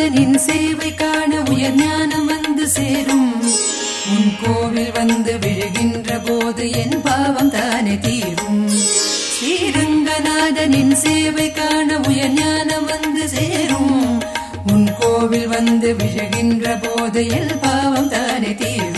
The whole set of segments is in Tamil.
நாதனின் சேவை காண உயர் ஞானம் வந்து சேரும். உன் கோவில் வந்து விழுகின்ற போது என் பாவம் தானே தீரும். ஸ்ரீரங்கநாதனின் சேவை காண உயர் ஞானம் வந்து சேரும். உன் கோவில் வந்து விழுகின்ற போது என் பாவம் தானே தீரும்.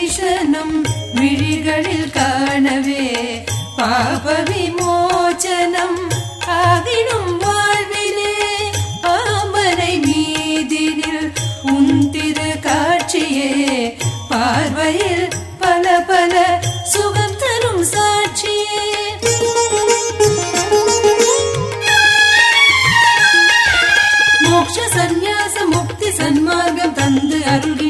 தரிசனம் விழிகளில் காணவே பாப விமோச்சனம் ஆகிடும் வாழ்விலே. பாம்பனை மீதினில் உன் திரு காட்சியே பார்வையில் பல பல சுகம் தரும் சாட்சியே. மோட்ச சந்நியாச முக்தி சன்மார்க்கம் தந்து அருள்கின்ற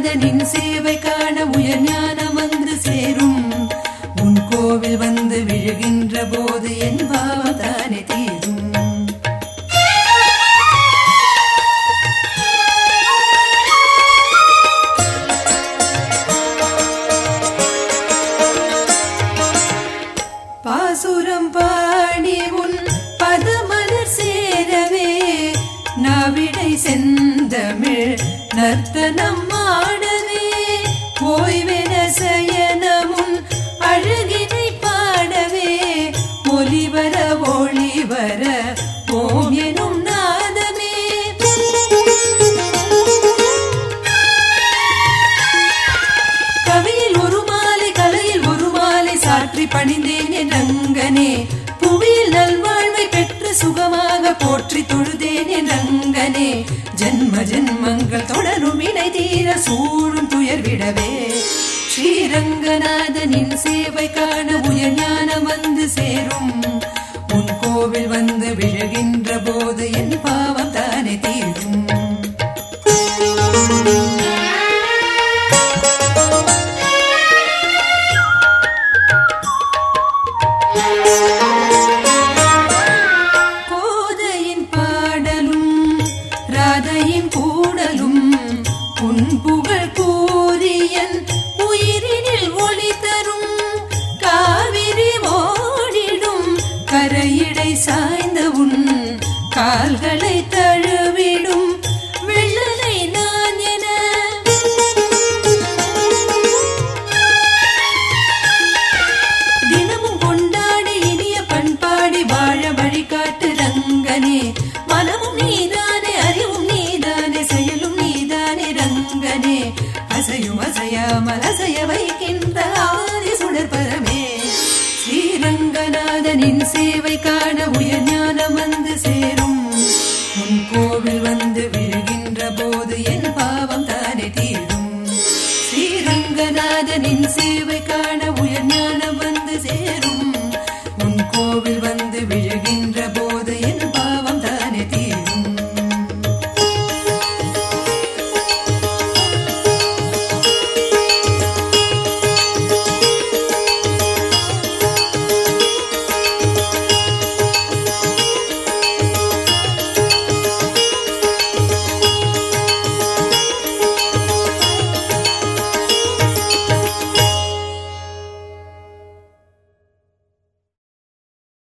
ஸ்ரீரங்கநாதனின் சேவை காண உயர் ஞானம் வந்து சேரும். உன் கோவில் வந்து விழுகின்ற போது என் பாவதானே தீரும். பாசுரம் பாடி உன் பதமலர் சேரவே நாவிடை செந்தமிழ் நர்த்தனம் தொழுதேனே ரங்கனே. ஜன்ம ஜன்மங்கள் தொடரும் இணை தீர சூழும் துயர் விடவே. ஸ்ரீரங்கநாதனின் சேவை காண உயர் ஞானம் வந்து சேரும். உன் கோவில் வந்து விழுகின்ற போது என் ராதையின் கூடலும் உன் புகழ் கூறியன் உயிரினில் ஒளி தரும் காவிரி ஓடிடும் கரையிடை சாய்ந்த உன் கால்களை மனசைய வைக்கின்ற ஆதி சுடற்பரமே ஸ்ரீரங்கநாதனின் சேவை காண உயர் ஞானம் வந்து சே